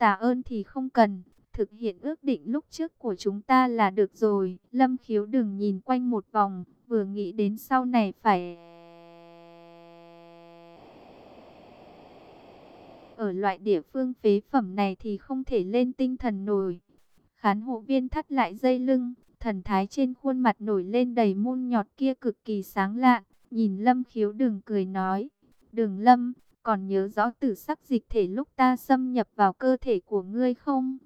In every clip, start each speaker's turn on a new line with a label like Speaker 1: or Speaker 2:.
Speaker 1: Tạ ơn thì không cần, thực hiện ước định lúc trước của chúng ta là được rồi. Lâm khiếu đừng nhìn quanh một vòng, vừa nghĩ đến sau này phải... Ở loại địa phương phế phẩm này thì không thể lên tinh thần nổi. Khán hộ viên thắt lại dây lưng, thần thái trên khuôn mặt nổi lên đầy môn nhọt kia cực kỳ sáng lạ. Nhìn Lâm khiếu đừng cười nói, đừng Lâm, còn nhớ rõ tử sắc dịch thể lúc ta xâm nhập vào cơ thể của ngươi không?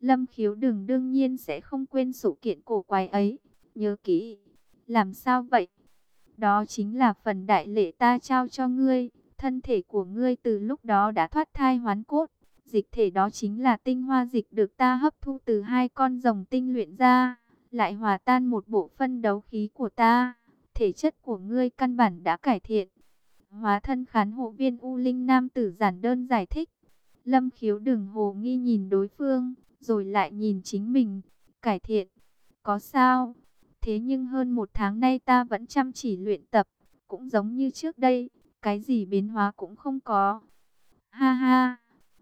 Speaker 1: Lâm khiếu đừng đương nhiên sẽ không quên sự kiện cổ quái ấy, nhớ kỹ. Làm sao vậy? Đó chính là phần đại lễ ta trao cho ngươi, thân thể của ngươi từ lúc đó đã thoát thai hoán cốt. Dịch thể đó chính là tinh hoa dịch được ta hấp thu từ hai con rồng tinh luyện ra, lại hòa tan một bộ phân đấu khí của ta. Thể chất của ngươi căn bản đã cải thiện. Hóa thân khán hộ viên U Linh Nam tử giản đơn giải thích. Lâm khiếu đừng hồ nghi nhìn đối phương, rồi lại nhìn chính mình. Cải thiện, có sao? Thế nhưng hơn một tháng nay ta vẫn chăm chỉ luyện tập, cũng giống như trước đây, cái gì biến hóa cũng không có. Ha ha!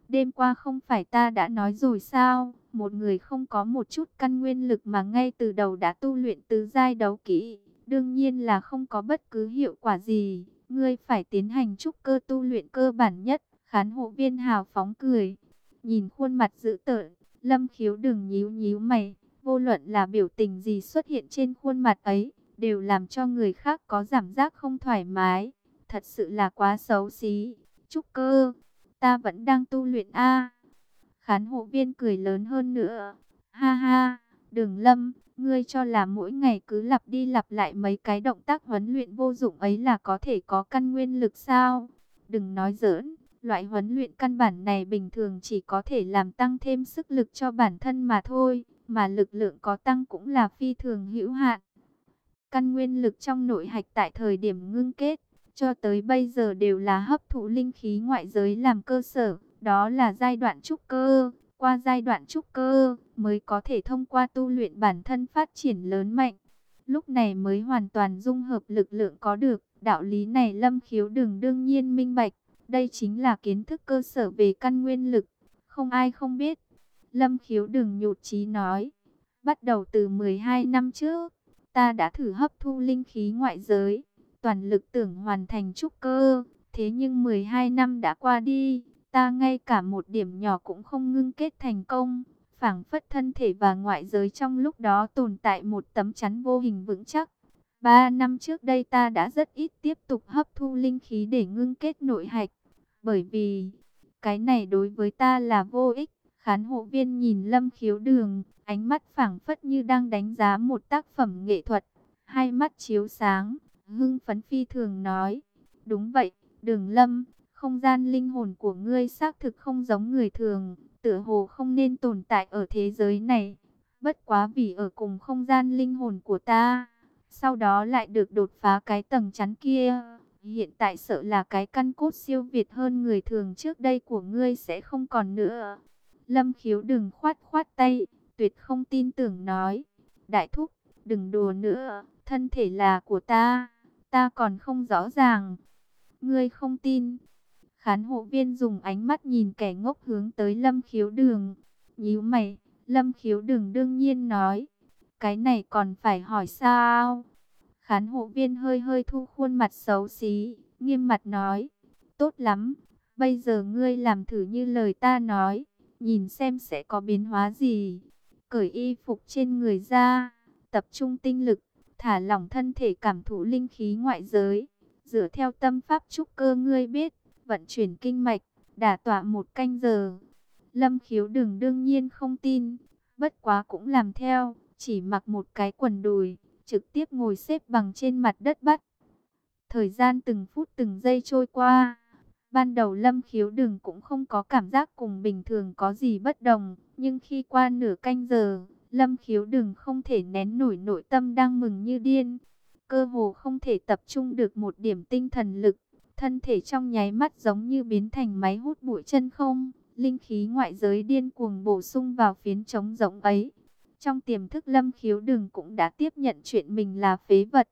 Speaker 1: Đêm qua không phải ta đã nói rồi sao, một người không có một chút căn nguyên lực mà ngay từ đầu đã tu luyện tứ giai đấu kỹ, đương nhiên là không có bất cứ hiệu quả gì. Ngươi phải tiến hành trúc cơ tu luyện cơ bản nhất, khán hộ viên hào phóng cười. Nhìn khuôn mặt dữ tợn, lâm khiếu đừng nhíu nhíu mày, vô luận là biểu tình gì xuất hiện trên khuôn mặt ấy, đều làm cho người khác có cảm giác không thoải mái. Thật sự là quá xấu xí. Trúc cơ, ta vẫn đang tu luyện a. Khán hộ viên cười lớn hơn nữa. Ha ha, Đường Lâm, ngươi cho là mỗi ngày cứ lặp đi lặp lại mấy cái động tác huấn luyện vô dụng ấy là có thể có căn nguyên lực sao? Đừng nói giỡn, loại huấn luyện căn bản này bình thường chỉ có thể làm tăng thêm sức lực cho bản thân mà thôi, mà lực lượng có tăng cũng là phi thường hữu hạn. Căn nguyên lực trong nội hạch tại thời điểm ngưng kết, cho tới bây giờ đều là hấp thụ linh khí ngoại giới làm cơ sở, đó là giai đoạn trúc cơ. Qua giai đoạn trúc cơ, mới có thể thông qua tu luyện bản thân phát triển lớn mạnh. Lúc này mới hoàn toàn dung hợp lực lượng có được. Đạo lý này lâm khiếu đừng đương nhiên minh bạch. Đây chính là kiến thức cơ sở về căn nguyên lực. Không ai không biết. Lâm khiếu đừng nhụt chí nói. Bắt đầu từ 12 năm trước, ta đã thử hấp thu linh khí ngoại giới. Toàn lực tưởng hoàn thành trúc cơ. Thế nhưng 12 năm đã qua đi, ta ngay cả một điểm nhỏ cũng không ngưng kết thành công phảng phất thân thể và ngoại giới trong lúc đó tồn tại một tấm chắn vô hình vững chắc. Ba năm trước đây ta đã rất ít tiếp tục hấp thu linh khí để ngưng kết nội hạch. Bởi vì, cái này đối với ta là vô ích. Khán hộ viên nhìn lâm khiếu đường, ánh mắt phảng phất như đang đánh giá một tác phẩm nghệ thuật. Hai mắt chiếu sáng, hưng phấn phi thường nói. Đúng vậy, đường lâm, không gian linh hồn của ngươi xác thực không giống người thường, tựa hồ không nên tồn tại ở thế giới này. Bất quá vì ở cùng không gian linh hồn của ta, sau đó lại được đột phá cái tầng chắn kia. Hiện tại sợ là cái căn cốt siêu việt hơn người thường trước đây của ngươi sẽ không còn nữa. Lâm khiếu đừng khoát khoát tay, tuyệt không tin tưởng nói. Đại thúc, đừng đùa nữa, thân thể là của ta, ta còn không rõ ràng. Ngươi không tin, Khán hộ viên dùng ánh mắt nhìn kẻ ngốc hướng tới lâm khiếu đường. Nhíu mày, lâm khiếu đường đương nhiên nói. Cái này còn phải hỏi sao? Khán hộ viên hơi hơi thu khuôn mặt xấu xí, nghiêm mặt nói. Tốt lắm, bây giờ ngươi làm thử như lời ta nói. Nhìn xem sẽ có biến hóa gì. Cởi y phục trên người ra, tập trung tinh lực, thả lỏng thân thể cảm thụ linh khí ngoại giới. Dựa theo tâm pháp trúc cơ ngươi biết, vận chuyển kinh mạch, đả tọa một canh giờ. Lâm khiếu đừng đương nhiên không tin, bất quá cũng làm theo, chỉ mặc một cái quần đùi, trực tiếp ngồi xếp bằng trên mặt đất bắt. Thời gian từng phút từng giây trôi qua, ban đầu lâm khiếu đừng cũng không có cảm giác cùng bình thường có gì bất đồng, nhưng khi qua nửa canh giờ, lâm khiếu đừng không thể nén nổi nội tâm đang mừng như điên. Cơ hồ không thể tập trung được một điểm tinh thần lực, Thân thể trong nháy mắt giống như biến thành máy hút bụi chân không. Linh khí ngoại giới điên cuồng bổ sung vào phiến trống rỗng ấy. Trong tiềm thức lâm khiếu đừng cũng đã tiếp nhận chuyện mình là phế vật.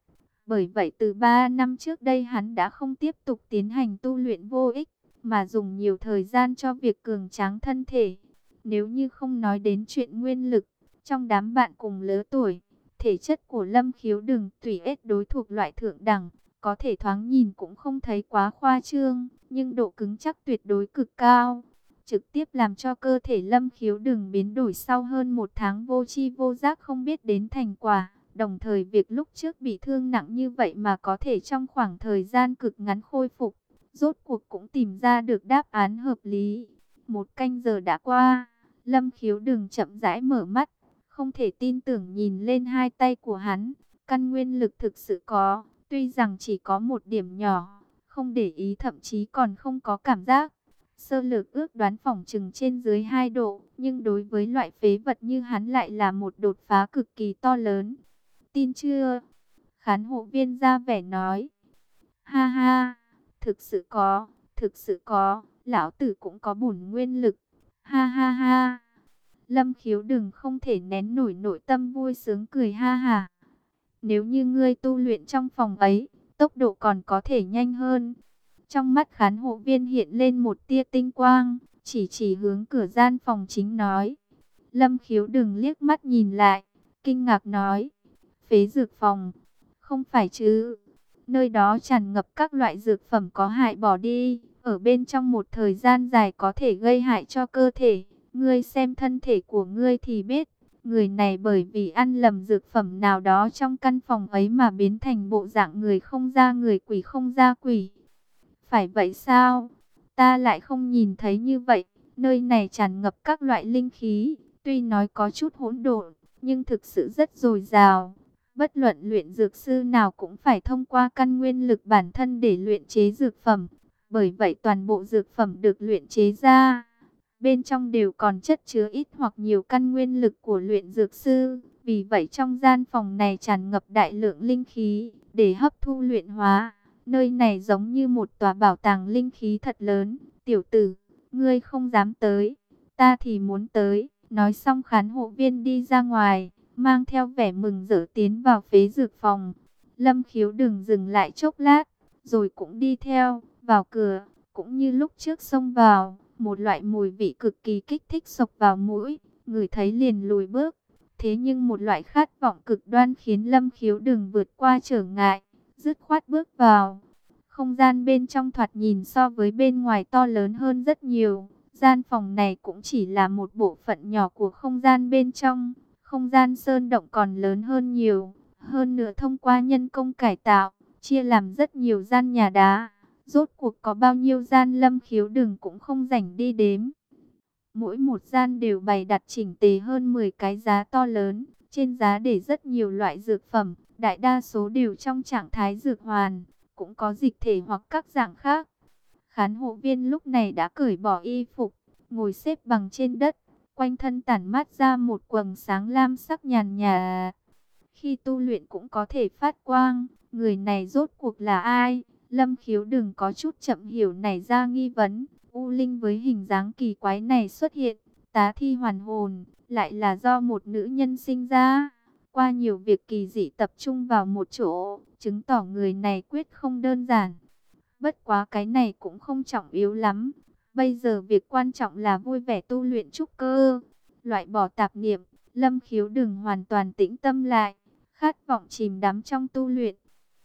Speaker 1: Bởi vậy từ 3 năm trước đây hắn đã không tiếp tục tiến hành tu luyện vô ích, mà dùng nhiều thời gian cho việc cường tráng thân thể. Nếu như không nói đến chuyện nguyên lực, trong đám bạn cùng lứa tuổi, thể chất của Lâm Khiếu đừng tùy ết đối thuộc loại thượng đẳng, có thể thoáng nhìn cũng không thấy quá khoa trương, nhưng độ cứng chắc tuyệt đối cực cao. Trực tiếp làm cho cơ thể Lâm Khiếu đừng biến đổi sau hơn một tháng vô chi vô giác không biết đến thành quả. Đồng thời việc lúc trước bị thương nặng như vậy mà có thể trong khoảng thời gian cực ngắn khôi phục, rốt cuộc cũng tìm ra được đáp án hợp lý. Một canh giờ đã qua, Lâm Khiếu đừng chậm rãi mở mắt, không thể tin tưởng nhìn lên hai tay của hắn. Căn nguyên lực thực sự có, tuy rằng chỉ có một điểm nhỏ, không để ý thậm chí còn không có cảm giác. Sơ lược ước đoán phòng trừng trên dưới 2 độ, nhưng đối với loại phế vật như hắn lại là một đột phá cực kỳ to lớn. Tin chưa? Khán hộ viên ra vẻ nói. Ha ha, thực sự có, thực sự có, lão tử cũng có bổn nguyên lực. Ha ha ha. Lâm khiếu đừng không thể nén nổi nội tâm vui sướng cười ha ha. Nếu như ngươi tu luyện trong phòng ấy, tốc độ còn có thể nhanh hơn. Trong mắt khán hộ viên hiện lên một tia tinh quang, chỉ chỉ hướng cửa gian phòng chính nói. Lâm khiếu đừng liếc mắt nhìn lại, kinh ngạc nói. Phế dược phòng, không phải chứ. Nơi đó tràn ngập các loại dược phẩm có hại bỏ đi, ở bên trong một thời gian dài có thể gây hại cho cơ thể. Ngươi xem thân thể của ngươi thì biết, người này bởi vì ăn lầm dược phẩm nào đó trong căn phòng ấy mà biến thành bộ dạng người không ra người quỷ không ra quỷ. Phải vậy sao? Ta lại không nhìn thấy như vậy. Nơi này tràn ngập các loại linh khí, tuy nói có chút hỗn độn, nhưng thực sự rất dồi dào. Bất luận luyện dược sư nào cũng phải thông qua căn nguyên lực bản thân để luyện chế dược phẩm. Bởi vậy toàn bộ dược phẩm được luyện chế ra, bên trong đều còn chất chứa ít hoặc nhiều căn nguyên lực của luyện dược sư. Vì vậy trong gian phòng này tràn ngập đại lượng linh khí để hấp thu luyện hóa. Nơi này giống như một tòa bảo tàng linh khí thật lớn. Tiểu tử, ngươi không dám tới, ta thì muốn tới. Nói xong khán hộ viên đi ra ngoài, mang theo vẻ mừng rỡ tiến vào phế dược phòng. Lâm khiếu đừng dừng lại chốc lát, rồi cũng đi theo, vào cửa, cũng như lúc trước xông vào. Một loại mùi vị cực kỳ kích thích sộc vào mũi, người thấy liền lùi bước. Thế nhưng một loại khát vọng cực đoan khiến Lâm khiếu đừng vượt qua trở ngại dứt khoát bước vào. Không gian bên trong thoạt nhìn so với bên ngoài to lớn hơn rất nhiều. Gian phòng này cũng chỉ là một bộ phận nhỏ của không gian bên trong. Không gian sơn động còn lớn hơn nhiều. Hơn nữa thông qua nhân công cải tạo, chia làm rất nhiều gian nhà đá. Rốt cuộc có bao nhiêu gian lâm khiếu đường cũng không rảnh đi đếm. Mỗi một gian đều bày đặt chỉnh tề hơn 10 cái giá to lớn. Trên giá để rất nhiều loại dược phẩm, đại đa số đều trong trạng thái dược hoàn, cũng có dịch thể hoặc các dạng khác. Khán hộ viên lúc này đã cởi bỏ y phục, ngồi xếp bằng trên đất, quanh thân tản mát ra một quầng sáng lam sắc nhàn nhà. Khi tu luyện cũng có thể phát quang, người này rốt cuộc là ai? Lâm khiếu đừng có chút chậm hiểu nảy ra nghi vấn. U Linh với hình dáng kỳ quái này xuất hiện, tá thi hoàn hồn, lại là do một nữ nhân sinh ra. Qua nhiều việc kỳ dị tập trung vào một chỗ, chứng tỏ người này quyết không đơn giản. Bất quá cái này cũng không trọng yếu lắm. Bây giờ việc quan trọng là vui vẻ tu luyện trúc cơ. Loại bỏ tạp niệm, lâm khiếu đừng hoàn toàn tĩnh tâm lại. Khát vọng chìm đắm trong tu luyện.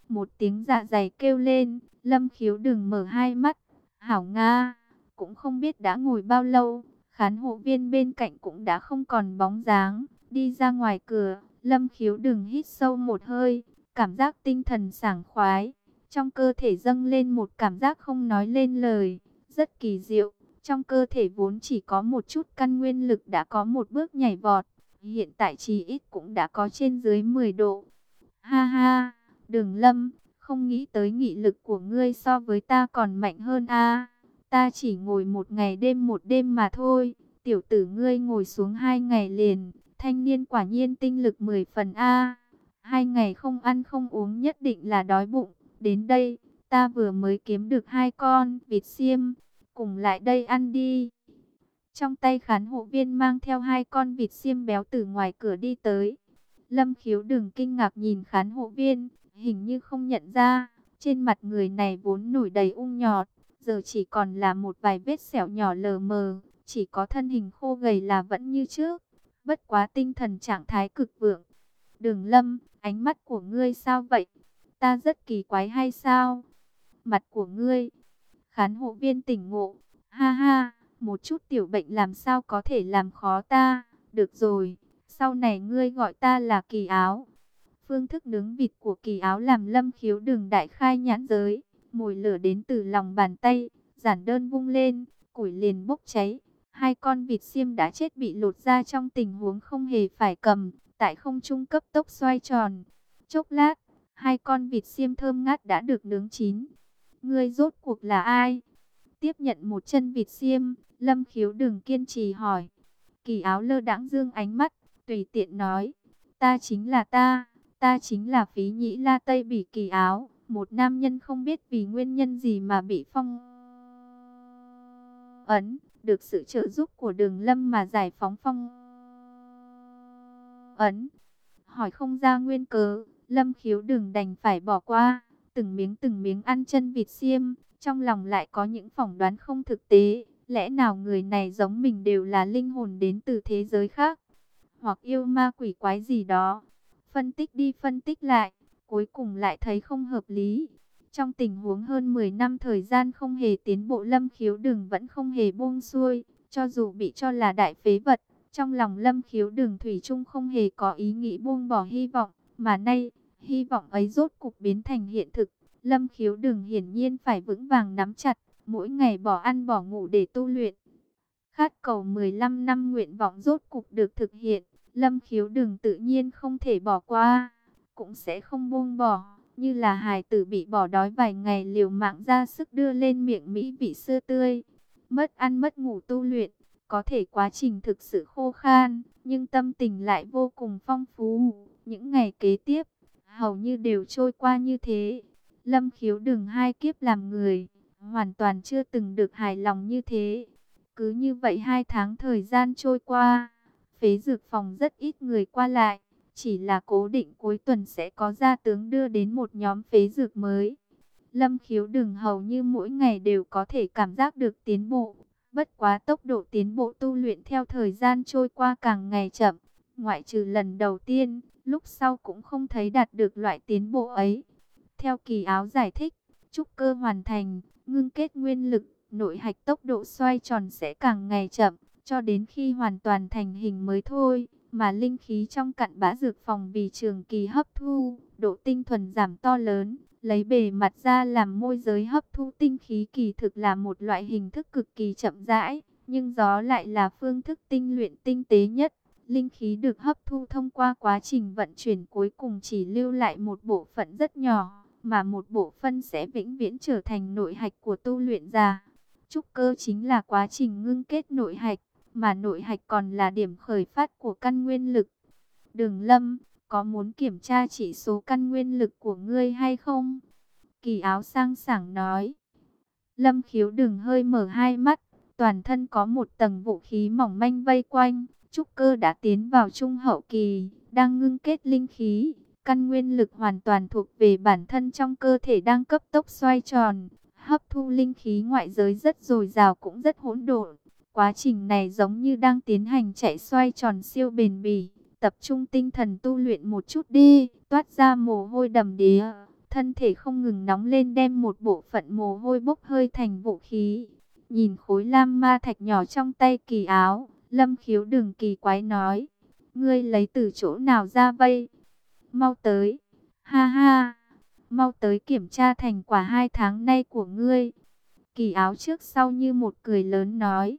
Speaker 1: Một tiếng dạ dày kêu lên, lâm khiếu đừng mở hai mắt. Hảo Nga, cũng không biết đã ngồi bao lâu. Khán hộ viên bên cạnh cũng đã không còn bóng dáng. Đi ra ngoài cửa, lâm khiếu đừng hít sâu một hơi. Cảm giác tinh thần sảng khoái. Trong cơ thể dâng lên một cảm giác không nói lên lời. Rất kỳ diệu. Trong cơ thể vốn chỉ có một chút căn nguyên lực đã có một bước nhảy vọt. Hiện tại chỉ ít cũng đã có trên dưới 10 độ. Ha ha, đường lâm, không nghĩ tới nghị lực của ngươi so với ta còn mạnh hơn a. Ta chỉ ngồi một ngày đêm một đêm mà thôi. Tiểu tử ngươi ngồi xuống hai ngày liền. Thanh niên quả nhiên tinh lực 10 phần A. Hai ngày không ăn không uống nhất định là đói bụng. Đến đây, ta vừa mới kiếm được hai con vịt xiêm. Cùng lại đây ăn đi. Trong tay khán hộ viên mang theo hai con vịt xiêm béo từ ngoài cửa đi tới. Lâm khiếu đừng kinh ngạc nhìn khán hộ viên. Hình như không nhận ra. Trên mặt người này vốn nổi đầy ung nhọt giờ chỉ còn là một vài vết sẹo nhỏ lờ mờ, chỉ có thân hình khô gầy là vẫn như trước, bất quá tinh thần trạng thái cực vượng. Đường lâm, ánh mắt của ngươi sao vậy? Ta rất kỳ quái hay sao? Mặt của ngươi, khán hộ viên tỉnh ngộ, ha ha, một chút tiểu bệnh làm sao có thể làm khó ta, được rồi, sau này ngươi gọi ta là kỳ áo. Phương thức nướng vịt của kỳ áo làm lâm khiếu đường đại khai nhãn giới, mùi lửa đến từ lòng bàn tay, giản đơn vung lên, củi liền bốc cháy. Hai con vịt xiêm đã chết bị lột ra trong tình huống không hề phải cầm, tại không trung cấp tốc xoay tròn. Chốc lát, hai con vịt xiêm thơm ngát đã được nướng chín. Ngươi rốt cuộc là ai? Tiếp nhận một chân vịt xiêm, Lâm khiếu đừng kiên trì hỏi. Kỳ áo lơ đãng dương ánh mắt, tùy tiện nói. Ta chính là ta, ta chính là phí nhĩ la tây bỉ kỳ áo. Một nam nhân không biết vì nguyên nhân gì mà bị phong ấn, được sự trợ giúp của đường lâm mà giải phóng phong ấn. Hỏi không ra nguyên cớ, lâm khiếu đường đành phải bỏ qua, từng miếng từng miếng ăn chân vịt xiêm, trong lòng lại có những phỏng đoán không thực tế. Lẽ nào người này giống mình đều là linh hồn đến từ thế giới khác, hoặc yêu ma quỷ quái gì đó. Phân tích đi phân tích lại, cuối cùng lại thấy không hợp lý. Trong tình huống hơn 10 năm thời gian không hề tiến bộ lâm khiếu đường vẫn không hề buông xuôi, cho dù bị cho là đại phế vật. Trong lòng lâm khiếu đường thủy chung không hề có ý nghĩ buông bỏ hy vọng, mà nay, hy vọng ấy rốt cục biến thành hiện thực. Lâm khiếu đường hiển nhiên phải vững vàng nắm chặt, mỗi ngày bỏ ăn bỏ ngủ để tu luyện. Khát cầu 15 năm nguyện vọng rốt cục được thực hiện, Lâm khiếu đường tự nhiên không thể bỏ qua, cũng sẽ không buông bỏ, như là hài tử bị bỏ đói vài ngày liều mạng ra sức đưa lên miệng mỹ vị sưa tươi. Mất ăn mất ngủ tu luyện, có thể quá trình thực sự khô khan, nhưng tâm tình lại vô cùng phong phú. Những ngày kế tiếp, hầu như đều trôi qua như thế. Lâm khiếu đường hai kiếp làm người hoàn toàn chưa từng được hài lòng như thế. Cứ như vậy hai tháng thời gian trôi qua, phế dược phòng rất ít người qua lại, chỉ là cố định cuối tuần sẽ có gia tướng đưa đến một nhóm phế dược mới. Lâm khiếu Đường hầu như mỗi ngày đều có thể cảm giác được tiến bộ, bất quá tốc độ tiến bộ tu luyện theo thời gian trôi qua càng ngày chậm, ngoại trừ lần đầu tiên, lúc sau cũng không thấy đạt được loại tiến bộ ấy. Theo kỳ áo giải thích, trúc cơ hoàn thành, ngưng kết nguyên lực, nội hạch tốc độ xoay tròn sẽ càng ngày chậm, cho đến khi hoàn toàn thành hình mới thôi. Mà linh khí trong cặn bã dược phòng vì trường kỳ hấp thu, độ tinh thuần giảm to lớn, lấy bề mặt ra làm môi giới hấp thu tinh khí kỳ thực là một loại hình thức cực kỳ chậm rãi, nhưng gió lại là phương thức tinh luyện tinh tế nhất. Linh khí được hấp thu thông qua quá trình vận chuyển cuối cùng chỉ lưu lại một bộ phận rất nhỏ mà một bộ phân sẽ vĩnh viễn trở thành nội hạch của tu luyện già. Trúc cơ chính là quá trình ngưng kết nội hạch, mà nội hạch còn là điểm khởi phát của căn nguyên lực. Đường Lâm, có muốn kiểm tra chỉ số căn nguyên lực của ngươi hay không? Kỳ áo sang sảng nói. Lâm khiếu đừng hơi mở hai mắt, toàn thân có một tầng vũ khí mỏng manh vây quanh. Trúc cơ đã tiến vào trung hậu kỳ, đang ngưng kết linh khí, Căn nguyên lực hoàn toàn thuộc về bản thân trong cơ thể đang cấp tốc xoay tròn. Hấp thu linh khí ngoại giới rất dồi dào cũng rất hỗn độn. Quá trình này giống như đang tiến hành chạy xoay tròn siêu bền bỉ. Tập trung tinh thần tu luyện một chút đi, toát ra mồ hôi đầm đìa. Thân thể không ngừng nóng lên đem một bộ phận mồ hôi bốc hơi thành vũ khí. Nhìn khối lam ma thạch nhỏ trong tay kỳ áo, lâm khiếu đừng kỳ quái nói. Ngươi lấy từ chỗ nào ra vây? mau tới, ha ha, mau tới kiểm tra thành quả hai tháng nay của ngươi. Kỳ áo trước sau như một cười lớn nói,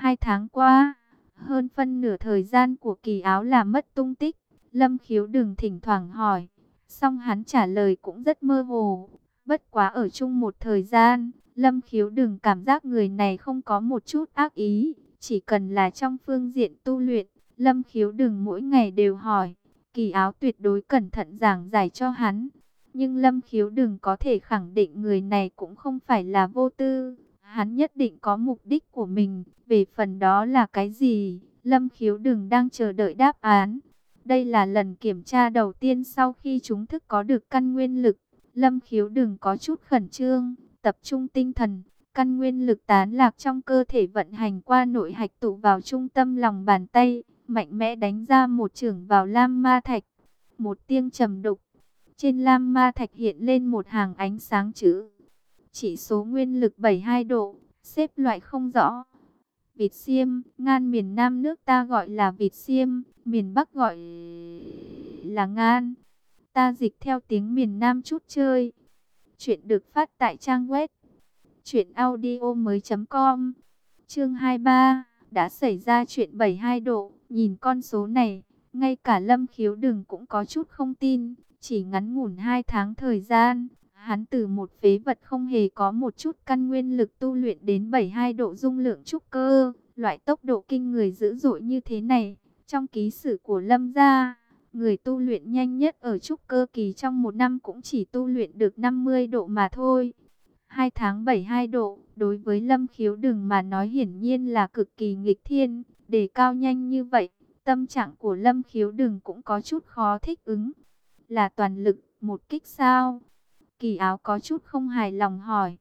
Speaker 1: hai tháng qua, hơn phân nửa thời gian của kỳ áo là mất tung tích, lâm khiếu đừng thỉnh thoảng hỏi, song hắn trả lời cũng rất mơ hồ, bất quá ở chung một thời gian. Lâm khiếu đừng cảm giác người này không có một chút ác ý, chỉ cần là trong phương diện tu luyện, Lâm khiếu đừng mỗi ngày đều hỏi, Kỳ áo tuyệt đối cẩn thận giảng giải cho hắn. Nhưng Lâm Khiếu đừng có thể khẳng định người này cũng không phải là vô tư. Hắn nhất định có mục đích của mình. Về phần đó là cái gì? Lâm Khiếu đừng đang chờ đợi đáp án. Đây là lần kiểm tra đầu tiên sau khi chúng thức có được căn nguyên lực. Lâm Khiếu đừng có chút khẩn trương, tập trung tinh thần, Căn nguyên lực tán lạc trong cơ thể vận hành qua nội hạch tụ vào trung tâm lòng bàn tay, mạnh mẽ đánh ra một trường vào lam ma thạch. Một tiếng trầm đục, trên lam ma thạch hiện lên một hàng ánh sáng chữ. Chỉ số nguyên lực 72 độ, xếp loại không rõ. Vịt xiêm, ngan miền Nam nước ta gọi là vịt xiêm, miền Bắc gọi là ngan. Ta dịch theo tiếng miền Nam chút chơi. Chuyện được phát tại trang web truyệnaudiomoi.com. Chương 23, đã xảy ra chuyện 72 độ, nhìn con số này, ngay cả Lâm Khiếu Đừng cũng có chút không tin, chỉ ngắn ngủn 2 tháng thời gian, hắn từ một phế vật không hề có một chút căn nguyên lực tu luyện đến 72 độ dung lượng trúc cơ, loại tốc độ kinh người dữ dội như thế này, trong ký sử của Lâm gia, người tu luyện nhanh nhất ở trúc cơ kỳ trong một năm cũng chỉ tu luyện được 50 độ mà thôi. hai tháng 72 độ, đối với Lâm Khiếu Đừng mà nói hiển nhiên là cực kỳ nghịch thiên, để cao nhanh như vậy, tâm trạng của Lâm Khiếu Đừng cũng có chút khó thích ứng. Là toàn lực, một kích sao? Kỳ áo có chút không hài lòng hỏi.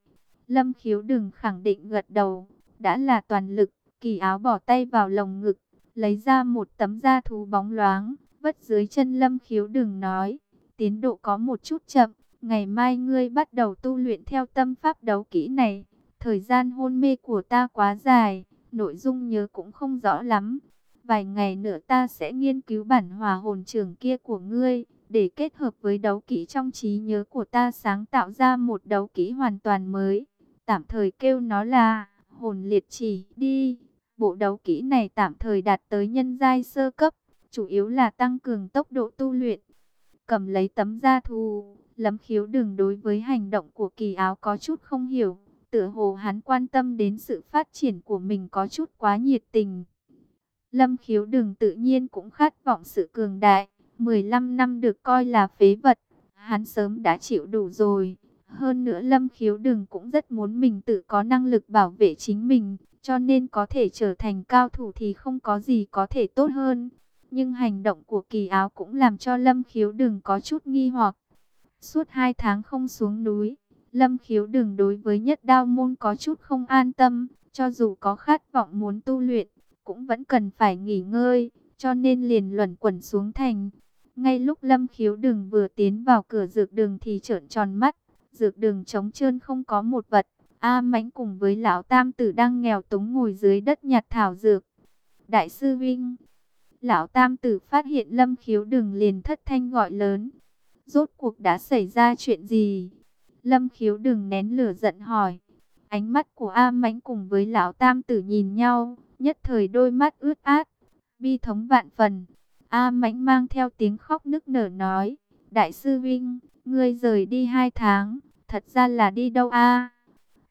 Speaker 1: Lâm Khiếu Đừng khẳng định gật đầu, đã là toàn lực, kỳ áo bỏ tay vào lồng ngực, lấy ra một tấm da thú bóng loáng, vất dưới chân Lâm Khiếu Đừng nói, tiến độ có một chút chậm, Ngày mai ngươi bắt đầu tu luyện theo tâm pháp đấu kỹ này. Thời gian hôn mê của ta quá dài, nội dung nhớ cũng không rõ lắm. Vài ngày nữa ta sẽ nghiên cứu bản hòa hồn trường kia của ngươi, để kết hợp với đấu kỹ trong trí nhớ của ta sáng tạo ra một đấu kỹ hoàn toàn mới. Tạm thời kêu nó là hồn liệt chỉ đi. Bộ đấu kỹ này tạm thời đạt tới nhân giai sơ cấp, chủ yếu là tăng cường tốc độ tu luyện. Cầm lấy tấm da thù, Lâm khiếu đừng đối với hành động của kỳ áo có chút không hiểu. Tựa hồ hắn quan tâm đến sự phát triển của mình có chút quá nhiệt tình. Lâm khiếu đừng tự nhiên cũng khát vọng sự cường đại. 15 năm được coi là phế vật. Hắn sớm đã chịu đủ rồi. Hơn nữa Lâm khiếu đừng cũng rất muốn mình tự có năng lực bảo vệ chính mình. Cho nên có thể trở thành cao thủ thì không có gì có thể tốt hơn. Nhưng hành động của kỳ áo cũng làm cho Lâm khiếu đừng có chút nghi hoặc. Suốt hai tháng không xuống núi, Lâm khiếu đừng đối với nhất đao môn có chút không an tâm, cho dù có khát vọng muốn tu luyện, cũng vẫn cần phải nghỉ ngơi, cho nên liền luẩn quẩn xuống thành. Ngay lúc Lâm khiếu đừng vừa tiến vào cửa dược đường thì trợn tròn mắt, dược đường trống trơn không có một vật. A mãnh cùng với lão tam tử đang nghèo túng ngồi dưới đất nhặt thảo dược. Đại sư Vinh, lão tam tử phát hiện lâm khiếu đừng liền thất thanh gọi lớn. Rốt cuộc đã xảy ra chuyện gì? Lâm khiếu đừng nén lửa giận hỏi. Ánh mắt của A Mãnh cùng với lão tam tử nhìn nhau, nhất thời đôi mắt ướt át, bi thống vạn phần. A Mãnh mang theo tiếng khóc nức nở nói, Đại sư Vinh, ngươi rời đi hai tháng, thật ra là đi đâu a?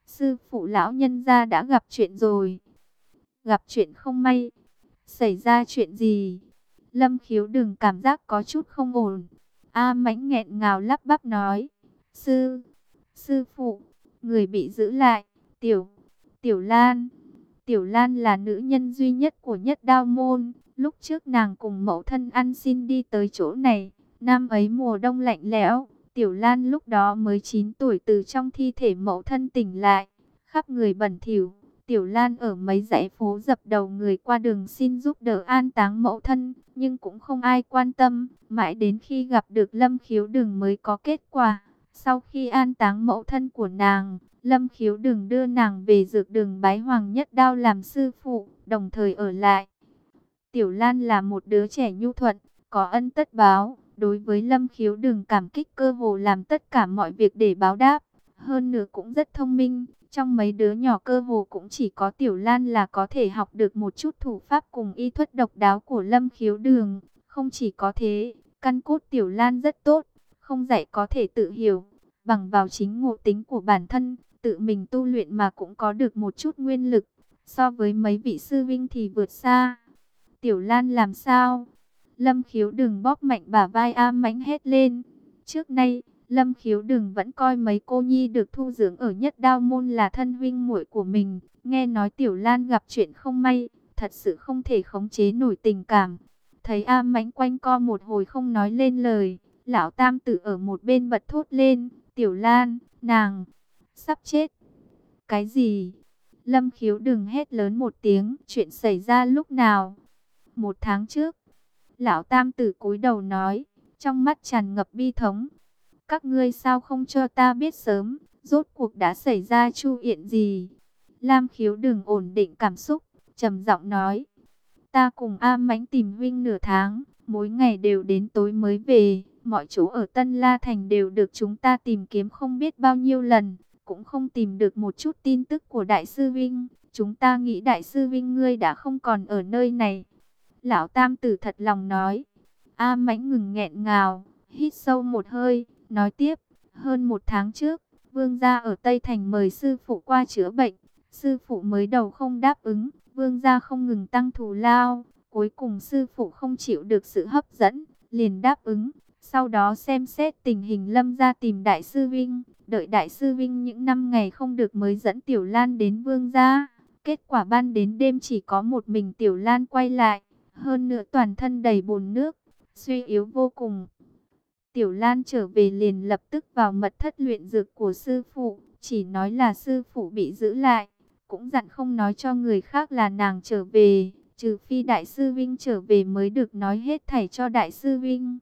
Speaker 1: Sư phụ lão nhân gia đã gặp chuyện rồi. Gặp chuyện không may, xảy ra chuyện gì? Lâm khiếu đừng cảm giác có chút không ổn. A mãnh nghẹn ngào lắp bắp nói. Sư, sư phụ, người bị giữ lại, tiểu, tiểu lan. Tiểu Lan là nữ nhân duy nhất của nhất đao môn. Lúc trước nàng cùng mẫu thân ăn xin đi tới chỗ này. Năm ấy mùa đông lạnh lẽo. Tiểu Lan lúc đó mới 9 tuổi từ trong thi thể mẫu thân tỉnh lại. Khắp người bẩn thỉu. Tiểu Lan ở mấy dãy phố dập đầu người qua đường xin giúp đỡ an táng mẫu thân, nhưng cũng không ai quan tâm, mãi đến khi gặp được Lâm Khiếu đường mới có kết quả. Sau khi an táng mẫu thân của nàng, Lâm Khiếu đường đưa nàng về dược đường bái Hoàng Nhất Đao làm sư phụ, đồng thời ở lại. Tiểu Lan là một đứa trẻ nhu thuận, có ân tất báo, đối với Lâm Khiếu Đừng cảm kích cơ hồ làm tất cả mọi việc để báo đáp, hơn nữa cũng rất thông minh trong mấy đứa nhỏ cơ hồ cũng chỉ có Tiểu Lan là có thể học được một chút thủ pháp cùng y thuật độc đáo của Lâm Khiếu Đường. Không chỉ có thế, căn cốt Tiểu Lan rất tốt, không dạy có thể tự hiểu. Bằng vào chính ngộ tính của bản thân, tự mình tu luyện mà cũng có được một chút nguyên lực. So với mấy vị sư vinh thì vượt xa. Tiểu Lan làm sao? Lâm Khiếu Đường bóp mạnh bả vai a mãnh hết lên. Trước nay, Lâm khiếu đừng vẫn coi mấy cô nhi được thu dưỡng ở nhất đao môn là thân huynh muội của mình. Nghe nói Tiểu Lan gặp chuyện không may, thật sự không thể khống chế nổi tình cảm. Thấy A mãnh quanh co một hồi không nói lên lời, lão tam tử ở một bên bật thốt lên, Tiểu Lan, nàng, sắp chết. Cái gì? Lâm khiếu đừng hét lớn một tiếng, chuyện xảy ra lúc nào? Một tháng trước, lão tam tử cúi đầu nói, trong mắt tràn ngập bi thống. Các ngươi sao không cho ta biết sớm, rốt cuộc đã xảy ra chu yện gì? Lam khiếu đừng ổn định cảm xúc, trầm giọng nói. Ta cùng A mãnh tìm huynh nửa tháng, mỗi ngày đều đến tối mới về. Mọi chỗ ở Tân La Thành đều được chúng ta tìm kiếm không biết bao nhiêu lần, cũng không tìm được một chút tin tức của Đại sư Vinh. Chúng ta nghĩ Đại sư Vinh ngươi đã không còn ở nơi này. Lão Tam Tử thật lòng nói. A mãnh ngừng nghẹn ngào, hít sâu một hơi, nói tiếp. Hơn một tháng trước, Vương gia ở Tây Thành mời sư phụ qua chữa bệnh. Sư phụ mới đầu không đáp ứng, Vương gia không ngừng tăng thù lao. Cuối cùng sư phụ không chịu được sự hấp dẫn, liền đáp ứng. Sau đó xem xét tình hình lâm ra tìm Đại sư Vinh, đợi Đại sư Vinh những năm ngày không được mới dẫn Tiểu Lan đến Vương gia. Kết quả ban đến đêm chỉ có một mình Tiểu Lan quay lại, hơn nữa toàn thân đầy bùn nước, suy yếu vô cùng. Tiểu Lan trở về liền lập tức vào mật thất luyện dược của sư phụ, chỉ nói là sư phụ bị giữ lại, cũng dặn không nói cho người khác là nàng trở về, trừ phi đại sư Vinh trở về mới được nói hết thảy cho đại sư Vinh.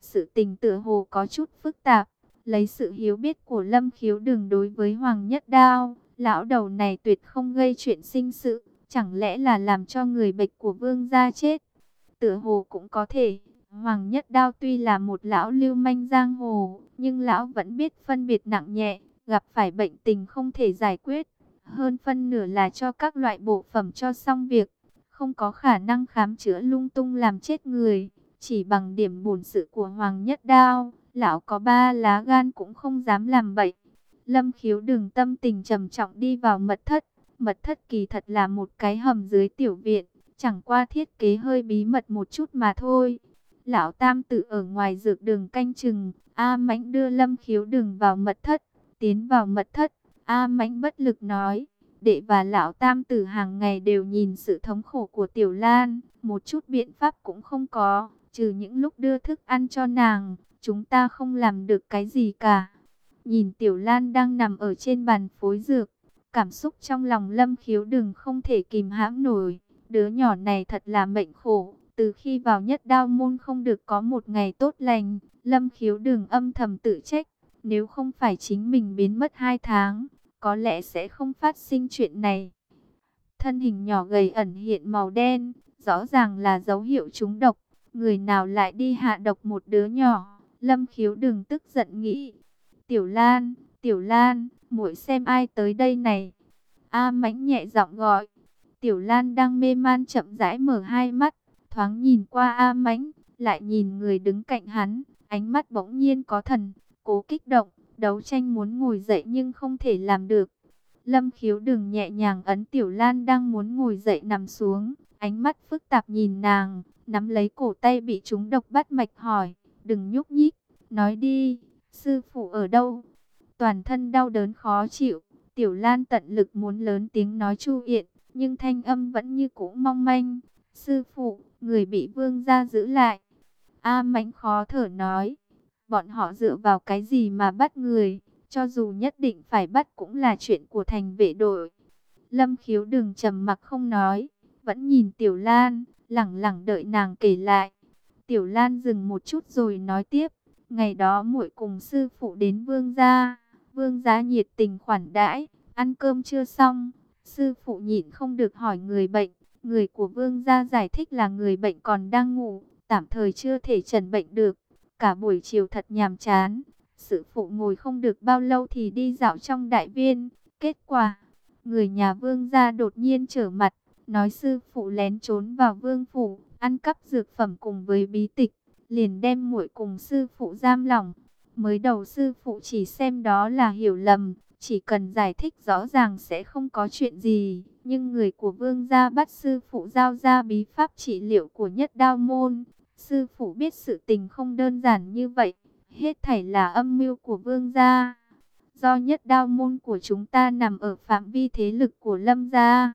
Speaker 1: Sự tình tựa hồ có chút phức tạp, lấy sự hiếu biết của Lâm Khiếu đường đối với Hoàng Nhất Đao, lão đầu này tuyệt không gây chuyện sinh sự, chẳng lẽ là làm cho người bệnh của vương gia chết. Tựa hồ cũng có thể, Hoàng Nhất Đao tuy là một lão lưu manh giang hồ, nhưng lão vẫn biết phân biệt nặng nhẹ, gặp phải bệnh tình không thể giải quyết. Hơn phân nửa là cho các loại bộ phẩm cho xong việc, không có khả năng khám chữa lung tung làm chết người. Chỉ bằng điểm bổn sự của Hoàng Nhất Đao, lão có ba lá gan cũng không dám làm bậy. Lâm khiếu đừng tâm tình trầm trọng đi vào mật thất. Mật thất kỳ thật là một cái hầm dưới tiểu viện, chẳng qua thiết kế hơi bí mật một chút mà thôi. Lão Tam tự ở ngoài dược đường canh chừng, A Mãnh đưa Lâm khiếu đường vào mật thất, tiến vào mật thất. A Mãnh bất lực nói, đệ và Lão Tam tử hàng ngày đều nhìn sự thống khổ của Tiểu Lan, một chút biện pháp cũng không có trừ những lúc đưa thức ăn cho nàng, chúng ta không làm được cái gì cả. Nhìn Tiểu Lan đang nằm ở trên bàn phối dược, cảm xúc trong lòng Lâm Khiếu đừng không thể kìm hãm nổi. Đứa nhỏ này thật là mệnh khổ, từ khi vào nhất đao môn không được có một ngày tốt lành, Lâm Khiếu đừng âm thầm tự trách. Nếu không phải chính mình biến mất hai tháng, có lẽ sẽ không phát sinh chuyện này. Thân hình nhỏ gầy ẩn hiện màu đen, rõ ràng là dấu hiệu trúng độc người nào lại đi hạ độc một đứa nhỏ. Lâm khiếu đừng tức giận nghĩ. Tiểu Lan, Tiểu Lan, muội xem ai tới đây này. A mãnh nhẹ giọng gọi. Tiểu Lan đang mê man chậm rãi mở hai mắt, thoáng nhìn qua A mãnh, lại nhìn người đứng cạnh hắn, ánh mắt bỗng nhiên có thần, cố kích động, đấu tranh muốn ngồi dậy nhưng không thể làm được. Lâm khiếu đừng nhẹ nhàng ấn Tiểu Lan đang muốn ngồi dậy nằm xuống, ánh mắt phức tạp nhìn nàng, nắm lấy cổ tay bị chúng độc bắt mạch hỏi, đừng nhúc nhích, nói đi, sư phụ ở đâu? Toàn thân đau đớn khó chịu, Tiểu Lan tận lực muốn lớn tiếng nói chu yện, nhưng thanh âm vẫn như cũ mong manh. Sư phụ, người bị vương gia giữ lại. A mãnh khó thở nói, bọn họ dựa vào cái gì mà bắt người, cho dù nhất định phải bắt cũng là chuyện của thành vệ đội. Lâm khiếu đừng trầm mặc không nói, vẫn nhìn Tiểu Lan, lẳng lặng đợi nàng kể lại. Tiểu Lan dừng một chút rồi nói tiếp, ngày đó muội cùng sư phụ đến vương gia, vương gia nhiệt tình khoản đãi, ăn cơm chưa xong, sư phụ nhịn không được hỏi người bệnh, người của vương gia giải thích là người bệnh còn đang ngủ, tạm thời chưa thể trần bệnh được, cả buổi chiều thật nhàm chán, sư phụ ngồi không được bao lâu thì đi dạo trong đại viên, kết quả, người nhà vương gia đột nhiên trở mặt, nói sư phụ lén trốn vào vương phủ, ăn cắp dược phẩm cùng với bí tịch, liền đem muội cùng sư phụ giam lỏng. Mới đầu sư phụ chỉ xem đó là hiểu lầm, chỉ cần giải thích rõ ràng sẽ không có chuyện gì. Nhưng người của vương gia bắt sư phụ giao ra bí pháp trị liệu của nhất đao môn. Sư phụ biết sự tình không đơn giản như vậy, hết thảy là âm mưu của vương gia. Do nhất đao môn của chúng ta nằm ở phạm vi thế lực của lâm gia.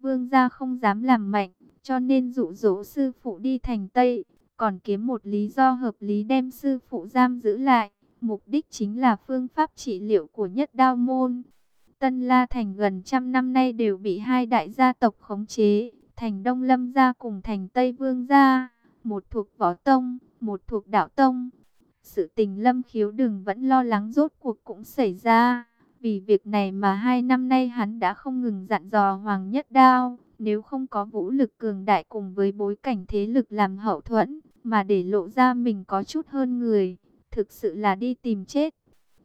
Speaker 1: Vương gia không dám làm mạnh, cho nên dụ dỗ sư phụ đi thành Tây, còn kiếm một lý do hợp lý đem sư phụ giam giữ lại. Mục đích chính là phương pháp trị liệu của nhất đao môn. Tân La Thành gần trăm năm nay đều bị hai đại gia tộc khống chế, thành Đông Lâm gia cùng thành Tây Vương gia, một thuộc võ tông, một thuộc đạo tông. Sự tình Lâm Khiếu đừng vẫn lo lắng rốt cuộc cũng xảy ra. Vì việc này mà hai năm nay hắn đã không ngừng dặn dò Hoàng Nhất Đao, nếu không có vũ lực cường đại cùng với bối cảnh thế lực làm hậu thuẫn, mà để lộ ra mình có chút hơn người, thực sự là đi tìm chết.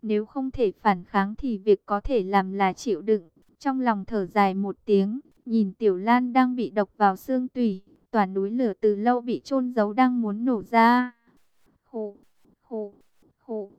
Speaker 1: Nếu không thể phản kháng thì việc có thể làm là chịu đựng. Trong lòng thở dài một tiếng, nhìn Tiểu Lan đang bị độc vào xương tủy, toàn núi lửa từ lâu bị chôn giấu đang muốn nổ ra. Khủ, khủ, khủ.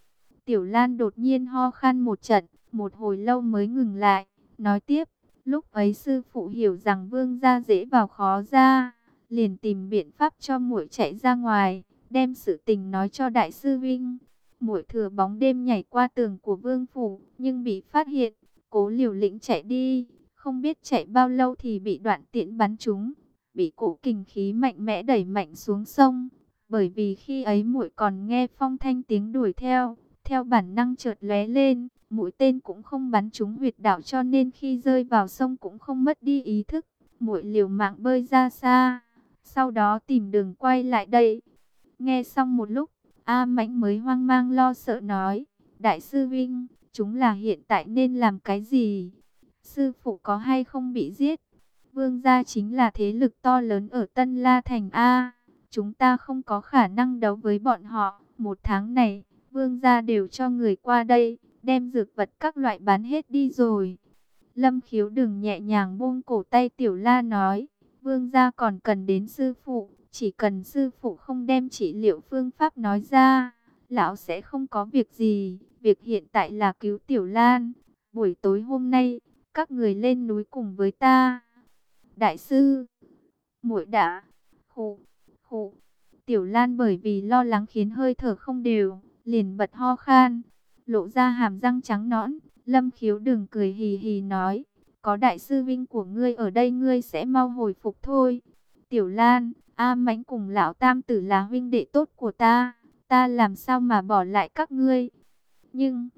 Speaker 1: Tiểu Lan đột nhiên ho khan một trận, một hồi lâu mới ngừng lại, nói tiếp. Lúc ấy sư phụ hiểu rằng vương gia dễ vào khó ra, liền tìm biện pháp cho muội chạy ra ngoài, đem sự tình nói cho đại sư Vinh. Muội thừa bóng đêm nhảy qua tường của vương phủ, nhưng bị phát hiện, cố liều lĩnh chạy đi, không biết chạy bao lâu thì bị đoạn tiễn bắn trúng, bị cổ kình khí mạnh mẽ đẩy mạnh xuống sông. Bởi vì khi ấy muội còn nghe phong thanh tiếng đuổi theo, theo bản năng chợt lóe lên, mũi tên cũng không bắn trúng huyệt đạo cho nên khi rơi vào sông cũng không mất đi ý thức. Muội liều mạng bơi ra xa, sau đó tìm đường quay lại đây. Nghe xong một lúc, A Mãnh mới hoang mang lo sợ nói, Đại sư Vinh, chúng là hiện tại nên làm cái gì? Sư phụ có hay không bị giết? Vương gia chính là thế lực to lớn ở Tân La Thành A. Chúng ta không có khả năng đấu với bọn họ. Một tháng này, vương gia đều cho người qua đây, đem dược vật các loại bán hết đi rồi. Lâm khiếu đừng nhẹ nhàng buông cổ tay tiểu la nói, vương gia còn cần đến sư phụ, chỉ cần sư phụ không đem trị liệu phương pháp nói ra, lão sẽ không có việc gì. Việc hiện tại là cứu tiểu lan. Buổi tối hôm nay, các người lên núi cùng với ta. Đại sư, muội đã, khụ, khụ. Tiểu Lan bởi vì lo lắng khiến hơi thở không đều, liền bật ho khan, lộ ra hàm răng trắng nõn. Lâm khiếu đừng cười hì hì nói, có đại sư vinh của ngươi ở đây ngươi sẽ mau hồi phục thôi. Tiểu Lan, A Mãnh cùng lão tam tử là huynh đệ tốt của ta, ta làm sao mà bỏ lại các ngươi. Nhưng,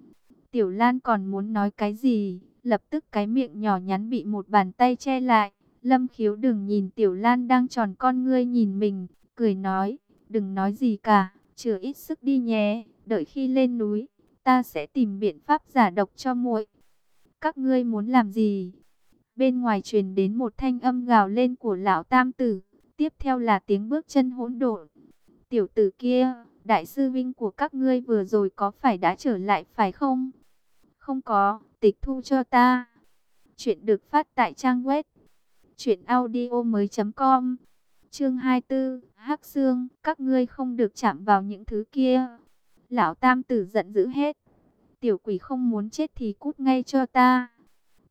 Speaker 1: Tiểu Lan còn muốn nói cái gì, lập tức cái miệng nhỏ nhắn bị một bàn tay che lại. Lâm khiếu đừng nhìn Tiểu Lan đang tròn con ngươi nhìn mình, cười nói, đừng nói gì cả, chừa ít sức đi nhé, đợi khi lên núi, ta sẽ tìm biện pháp giả độc cho muội. Các ngươi muốn làm gì? Bên ngoài truyền đến một thanh âm gào lên của lão tam tử, tiếp theo là tiếng bước chân hỗn độn. Tiểu tử kia, đại sư vinh của các ngươi vừa rồi có phải đã trở lại phải không? Không có, tịch thu cho ta. Chuyện được phát tại trang web truyệnaudiomoi.com. Chương 24, Hắc Xương, các ngươi không được chạm vào những thứ kia. Lão Tam tử giận dữ hết. Tiểu quỷ không muốn chết thì cút ngay cho ta.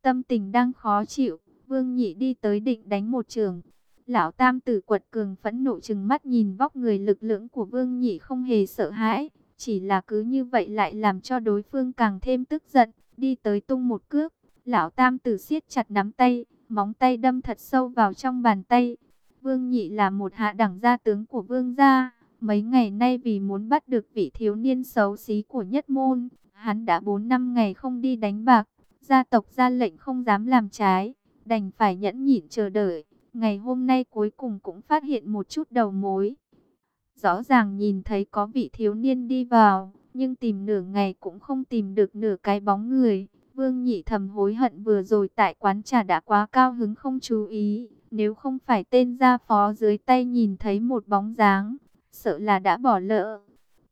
Speaker 1: Tâm tình đang khó chịu, Vương Nhị đi tới định đánh một trường. Lão Tam tử quật cường phẫn nộ chừng mắt nhìn vóc người lực lượng của Vương Nhị không hề sợ hãi, chỉ là cứ như vậy lại làm cho đối phương càng thêm tức giận, đi tới tung một cước. Lão Tam tử siết chặt nắm tay, móng tay đâm thật sâu vào trong bàn tay. Vương Nhị là một hạ đẳng gia tướng của Vương gia, mấy ngày nay vì muốn bắt được vị thiếu niên xấu xí của nhất môn, hắn đã 4 năm ngày không đi đánh bạc, gia tộc ra lệnh không dám làm trái, đành phải nhẫn nhịn chờ đợi. Ngày hôm nay cuối cùng cũng phát hiện một chút đầu mối. Rõ ràng nhìn thấy có vị thiếu niên đi vào, nhưng tìm nửa ngày cũng không tìm được nửa cái bóng người. Vương nhị thầm hối hận vừa rồi tại quán trà đã quá cao hứng không chú ý. Nếu không phải tên gia phó dưới tay nhìn thấy một bóng dáng, sợ là đã bỏ lỡ.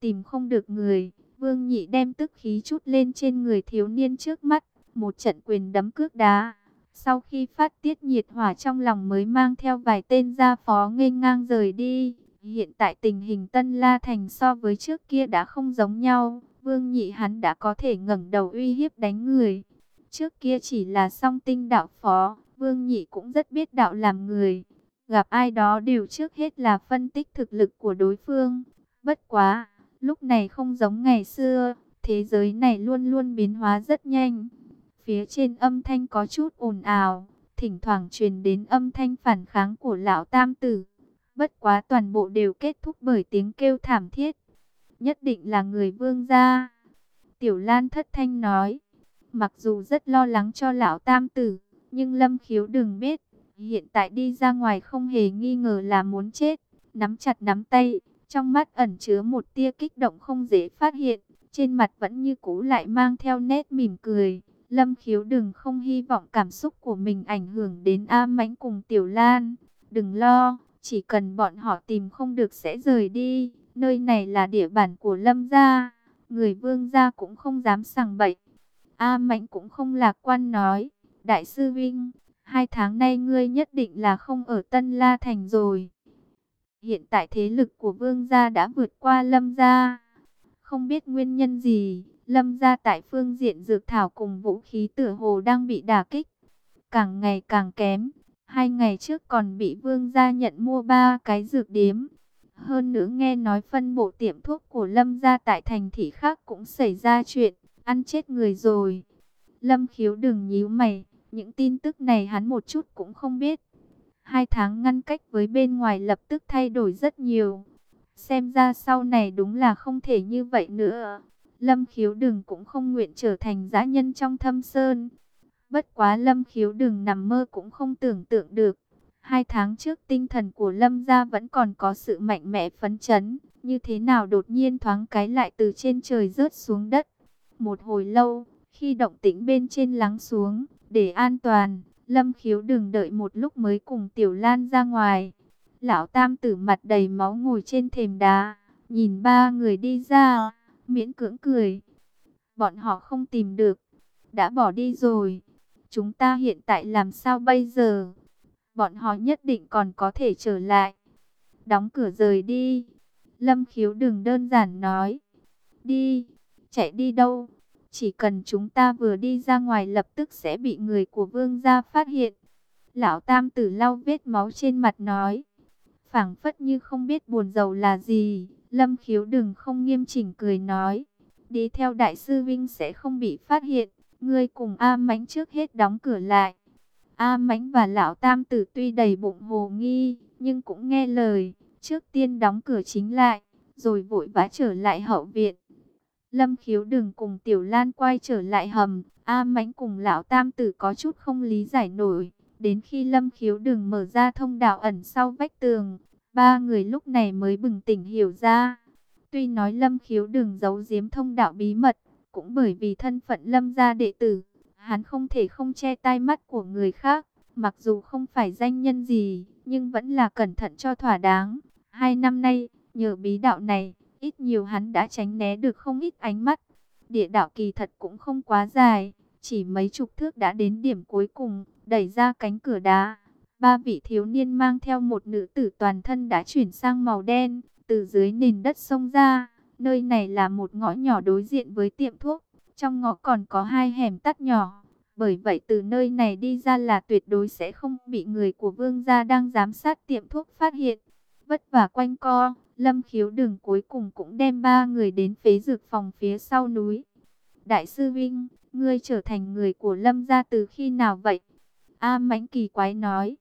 Speaker 1: Tìm không được người, vương nhị đem tức khí chút lên trên người thiếu niên trước mắt. Một trận quyền đấm cước đá. Sau khi phát tiết nhiệt hỏa trong lòng mới mang theo vài tên gia phó nghênh ngang rời đi. Hiện tại tình hình Tân La Thành so với trước kia đã không giống nhau. Vương nhị hắn đã có thể ngẩng đầu uy hiếp đánh người. Trước kia chỉ là song tinh đạo phó, Vương nhị cũng rất biết đạo làm người. Gặp ai đó đều trước hết là phân tích thực lực của đối phương. Bất quá, lúc này không giống ngày xưa, thế giới này luôn luôn biến hóa rất nhanh. Phía trên âm thanh có chút ồn ào, thỉnh thoảng truyền đến âm thanh phản kháng của lão tam tử. Bất quá toàn bộ đều kết thúc bởi tiếng kêu thảm thiết nhất định là người vương gia. Tiểu Lan thất thanh nói, Mặc dù rất lo lắng cho lão tam tử, nhưng Lâm Khiếu đừng biết, hiện tại đi ra ngoài không hề nghi ngờ là muốn chết. Nắm chặt nắm tay, trong mắt ẩn chứa một tia kích động không dễ phát hiện, trên mặt vẫn như cũ lại mang theo nét mỉm cười. Lâm khiếu đừng không hy vọng cảm xúc của mình ảnh hưởng đến A Mãnh cùng Tiểu Lan. Đừng lo, chỉ cần bọn họ tìm không được sẽ rời đi. Nơi này là địa bàn của Lâm gia, người vương gia cũng không dám sằng bậy. A Mãnh cũng không lạc quan nói, Đại sư Vinh, hai tháng nay ngươi nhất định là không ở Tân La Thành rồi. Hiện tại thế lực của vương gia đã vượt qua Lâm gia. Không biết nguyên nhân gì, Lâm gia tại phương diện dược thảo cùng vũ khí tử hồ đang bị đả kích. Càng ngày càng kém. Hai ngày trước còn bị vương gia nhận mua ba cái dược điếm. Hơn nữa nghe nói phân bộ tiệm thuốc của Lâm gia tại thành thị khác cũng xảy ra chuyện, ăn chết người rồi. Lâm khiếu đừng nhíu mày, những tin tức này hắn một chút cũng không biết. Hai tháng ngăn cách với bên ngoài lập tức thay đổi rất nhiều. Xem ra sau này đúng là không thể như vậy nữa. Lâm khiếu đừng cũng không nguyện trở thành giã nhân trong thâm sơn. Bất quá lâm khiếu đừng nằm mơ cũng không tưởng tượng được. Hai tháng trước tinh thần của lâm gia vẫn còn có sự mạnh mẽ phấn chấn. Như thế nào đột nhiên thoáng cái lại từ trên trời rớt xuống đất. Một hồi lâu, khi động tĩnh bên trên lắng xuống, để an toàn, lâm khiếu đừng đợi một lúc mới cùng tiểu lan ra ngoài. Lão tam tử mặt đầy máu ngồi trên thềm đá, nhìn ba người đi ra, miễn cưỡng cười. Bọn họ không tìm được, đã bỏ đi rồi. Chúng ta hiện tại làm sao bây giờ? Bọn họ nhất định còn có thể trở lại. Đóng cửa rời đi. Lâm khiếu đừng đơn giản nói. Đi, chạy đi đâu? Chỉ cần chúng ta vừa đi ra ngoài lập tức sẽ bị người của vương gia phát hiện. Lão tam tử lau vết máu trên mặt nói phảng phất như không biết buồn giàu là gì. Lâm khiếu đừng không nghiêm chỉnh cười nói, đi theo đại sư Vinh sẽ không bị phát hiện, ngươi cùng A Mánh trước hết đóng cửa lại. A Mánh và Lão Tam Tử tuy đầy bụng hồ nghi, nhưng cũng nghe lời, trước tiên đóng cửa chính lại, rồi vội vã trở lại hậu viện. Lâm khiếu đừng cùng Tiểu Lan quay trở lại hầm, A Mánh cùng Lão Tam Tử có chút không lý giải nổi. Đến khi Lâm Khiếu đừng mở ra thông đạo ẩn sau vách tường, ba người lúc này mới bừng tỉnh hiểu ra. Tuy nói Lâm Khiếu đừng giấu giếm thông đạo bí mật, cũng bởi vì thân phận Lâm gia đệ tử, hắn không thể không che tai mắt của người khác. Mặc dù không phải danh nhân gì, nhưng vẫn là cẩn thận cho thỏa đáng. Hai năm nay, nhờ bí đạo này, ít nhiều hắn đã tránh né được không ít ánh mắt. Địa đạo kỳ thật cũng không quá dài, chỉ mấy chục thước đã đến điểm cuối cùng, đẩy ra cánh cửa đá. Ba vị thiếu niên mang theo một nữ tử toàn thân đã chuyển sang màu đen, từ dưới nền đất sông ra. Nơi này là một ngõ nhỏ đối diện với tiệm thuốc, trong ngõ còn có hai hẻm tắt nhỏ. Bởi vậy từ nơi này đi ra là tuyệt đối sẽ không bị người của vương gia đang giám sát tiệm thuốc phát hiện. Vất vả quanh co, lâm khiếu đường cuối cùng cũng đem ba người đến phế dược phòng phía sau núi. Đại sư Vinh, ngươi trở thành người của lâm gia từ khi nào vậy? A mãnh kỳ quái nói.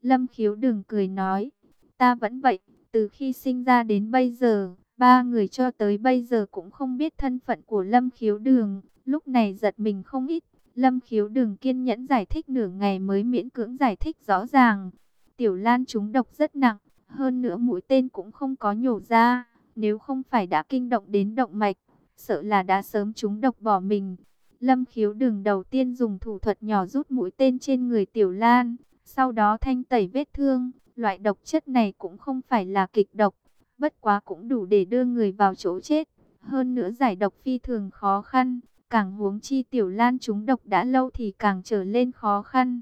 Speaker 1: Lâm khiếu đường cười nói. Ta vẫn vậy, từ khi sinh ra đến bây giờ, ba người cho tới bây giờ cũng không biết thân phận của Lâm khiếu đường. Lúc này giật mình không ít. Lâm khiếu đừng kiên nhẫn giải thích nửa ngày mới miễn cưỡng giải thích rõ ràng. Tiểu Lan chúng độc rất nặng, hơn nữa mũi tên cũng không có nhổ ra. Nếu không phải đã kinh động đến động mạch, sợ là đã sớm trúng độc bỏ mình. Lâm khiếu đường đầu tiên dùng thủ thuật nhỏ rút mũi tên trên người Tiểu Lan, sau đó thanh tẩy vết thương. Loại độc chất này cũng không phải là kịch độc, bất quá cũng đủ để đưa người vào chỗ chết. Hơn nữa giải độc phi thường khó khăn, càng huống chi Tiểu Lan trúng độc đã lâu thì càng trở lên khó khăn.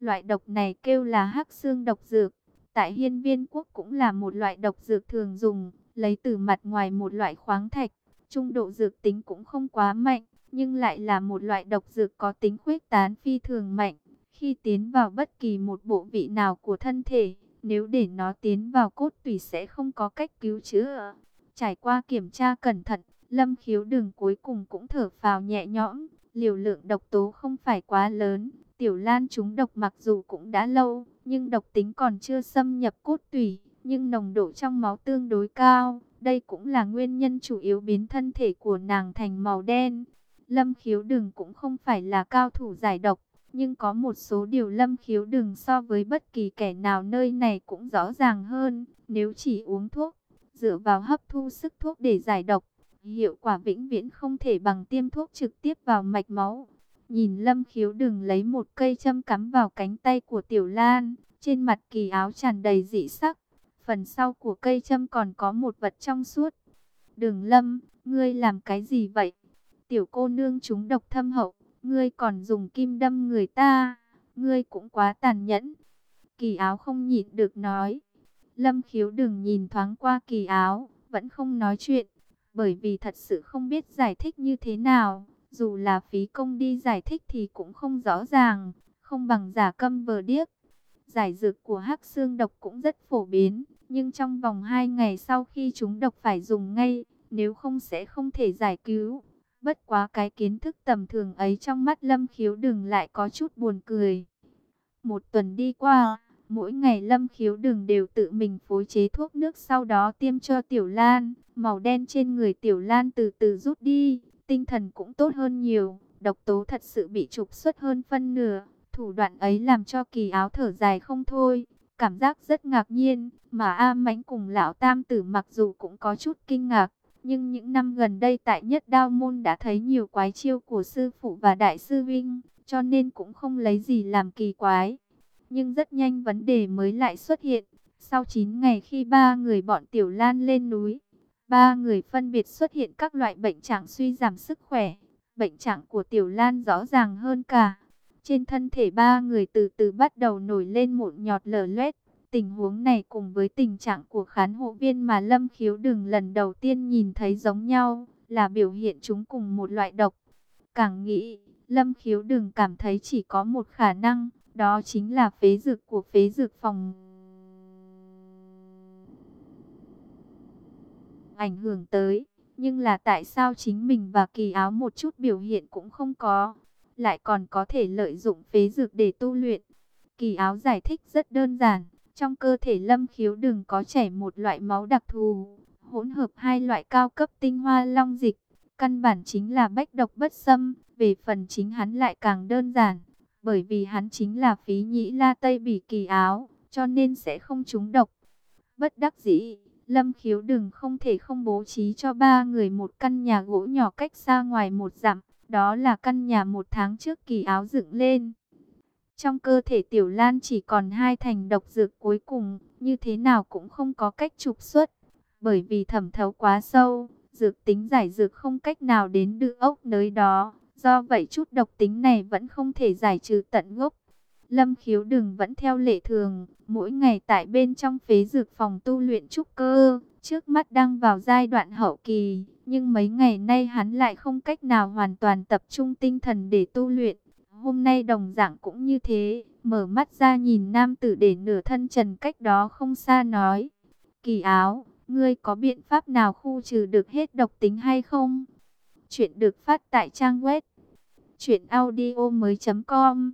Speaker 1: Loại độc này kêu là hắc xương độc dược, tại hiên viên quốc cũng là một loại độc dược thường dùng, lấy từ mặt ngoài một loại khoáng thạch, trung độ dược tính cũng không quá mạnh nhưng lại là một loại độc dược có tính khuếch tán phi thường mạnh. Khi tiến vào bất kỳ một bộ vị nào của thân thể, nếu để nó tiến vào cốt tủy sẽ không có cách cứu chữa. Trải qua kiểm tra cẩn thận, lâm khiếu đường cuối cùng cũng thở phào nhẹ nhõm, liều lượng độc tố không phải quá lớn. Tiểu Lan chúng độc mặc dù cũng đã lâu, nhưng độc tính còn chưa xâm nhập cốt tủy, nhưng nồng độ trong máu tương đối cao. Đây cũng là nguyên nhân chủ yếu biến thân thể của nàng thành màu đen. Lâm khiếu đừng cũng không phải là cao thủ giải độc, nhưng có một số điều lâm khiếu đừng so với bất kỳ kẻ nào nơi này cũng rõ ràng hơn. Nếu chỉ uống thuốc, dựa vào hấp thu sức thuốc để giải độc, hiệu quả vĩnh viễn không thể bằng tiêm thuốc trực tiếp vào mạch máu. Nhìn lâm khiếu đừng lấy một cây châm cắm vào cánh tay của Tiểu Lan, trên mặt kỳ áo tràn đầy dị sắc. Phần sau của cây châm còn có một vật trong suốt. Đường lâm, ngươi làm cái gì vậy? Tiểu cô nương chúng độc thâm hậu, ngươi còn dùng kim đâm người ta, ngươi cũng quá tàn nhẫn. Kỳ áo không nhịn được nói. Lâm khiếu đừng nhìn thoáng qua kỳ áo, vẫn không nói chuyện, bởi vì thật sự không biết giải thích như thế nào. Dù là phí công đi giải thích thì cũng không rõ ràng, không bằng giả câm vờ điếc. Giải dược của hắc xương độc cũng rất phổ biến, nhưng trong vòng 2 ngày sau khi chúng độc phải dùng ngay, nếu không sẽ không thể giải cứu. Bất quá cái kiến thức tầm thường ấy trong mắt Lâm Khiếu đừng lại có chút buồn cười. Một tuần đi qua, mỗi ngày Lâm Khiếu đừng đều tự mình phối chế thuốc nước sau đó tiêm cho Tiểu Lan. Màu đen trên người Tiểu Lan từ từ rút đi, tinh thần cũng tốt hơn nhiều. Độc tố thật sự bị trục xuất hơn phân nửa. Thủ đoạn ấy làm cho kỳ áo thở dài không thôi. Cảm giác rất ngạc nhiên, mà A Mãnh cùng lão tam tử mặc dù cũng có chút kinh ngạc. Nhưng những năm gần đây tại nhất đao môn đã thấy nhiều quái chiêu của sư phụ và đại sư Vinh, cho nên cũng không lấy gì làm kỳ quái. Nhưng rất nhanh vấn đề mới lại xuất hiện. Sau 9 ngày khi ba người bọn Tiểu Lan lên núi, ba người phân biệt xuất hiện các loại bệnh trạng suy giảm sức khỏe. Bệnh trạng của Tiểu Lan rõ ràng hơn cả. Trên thân thể ba người từ từ bắt đầu nổi lên mụn nhọt lở loét. Tình huống này cùng với tình trạng của khán hộ viên mà Lâm Khiếu Đừng lần đầu tiên nhìn thấy giống nhau, là biểu hiện chúng cùng một loại độc. Càng nghĩ, Lâm Khiếu Đừng cảm thấy chỉ có một khả năng, đó chính là phế dược của phế dược phòng. Ảnh hưởng tới, nhưng là tại sao chính mình và kỳ áo một chút biểu hiện cũng không có, lại còn có thể lợi dụng phế dược để tu luyện. Kỳ áo giải thích rất đơn giản, trong cơ thể lâm khiếu đừng có chảy một loại máu đặc thù, hỗn hợp hai loại cao cấp tinh hoa long dịch. Căn bản chính là bách độc bất xâm, về phần chính hắn lại càng đơn giản. Bởi vì hắn chính là phí nhĩ la tây bỉ kỳ áo, cho nên sẽ không trúng độc. Bất đắc dĩ, lâm khiếu đừng không thể không bố trí cho ba người một căn nhà gỗ nhỏ cách xa ngoài một dặm. Đó là căn nhà một tháng trước kỳ áo dựng lên. Trong cơ thể Tiểu Lan chỉ còn hai thành độc dược cuối cùng, như thế nào cũng không có cách trục xuất. Bởi vì thẩm thấu quá sâu, dược tính giải dược không cách nào đến được ốc nơi đó. Do vậy chút độc tính này vẫn không thể giải trừ tận gốc. Lâm khiếu đừng vẫn theo lệ thường, mỗi ngày tại bên trong phế dược phòng tu luyện trúc cơ, trước mắt đang vào giai đoạn hậu kỳ, nhưng mấy ngày nay hắn lại không cách nào hoàn toàn tập trung tinh thần để tu luyện. Hôm nay đồng dạng cũng như thế, mở mắt ra nhìn nam tử để nửa thân trần cách đó không xa nói. Kỳ áo, ngươi có biện pháp nào khu trừ được hết độc tính hay không? Chuyện được phát tại trang web audio mới com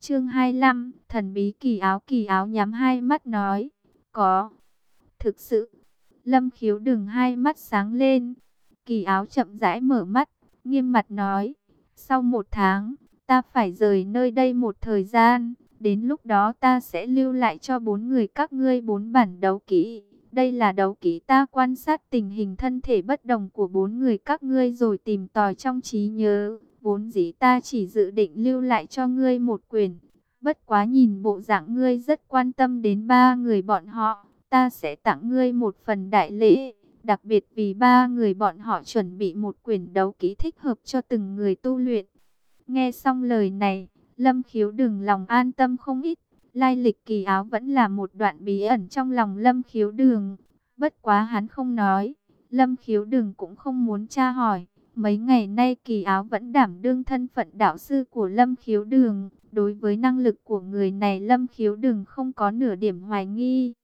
Speaker 1: Chương 25, thần bí kỳ áo kỳ áo nhắm hai mắt nói, có. Thực sự, lâm khiếu đừng hai mắt sáng lên, kỳ áo chậm rãi mở mắt, nghiêm mặt nói, sau một tháng, ta phải rời nơi đây một thời gian, đến lúc đó ta sẽ lưu lại cho bốn người các ngươi bốn bản đấu kỹ. Đây là đấu kỹ ta quan sát tình hình thân thể bất đồng của bốn người các ngươi rồi tìm tòi trong trí nhớ. Vốn dĩ ta chỉ dự định lưu lại cho ngươi một quyền. Bất quá nhìn bộ dạng ngươi rất quan tâm đến ba người bọn họ. Ta sẽ tặng ngươi một phần đại lễ. Đặc biệt vì ba người bọn họ chuẩn bị một quyền đấu kỹ thích hợp cho từng người tu luyện. Nghe xong lời này, Lâm Khiếu đừng lòng an tâm không ít. Lai lịch kỳ áo vẫn là một đoạn bí ẩn trong lòng Lâm Khiếu đường. Bất quá hắn không nói. Lâm Khiếu đường cũng không muốn tra hỏi. Mấy ngày nay kỳ áo vẫn đảm đương thân phận đạo sư của Lâm Khiếu Đường. Đối với năng lực của người này Lâm Khiếu Đường không có nửa điểm hoài nghi.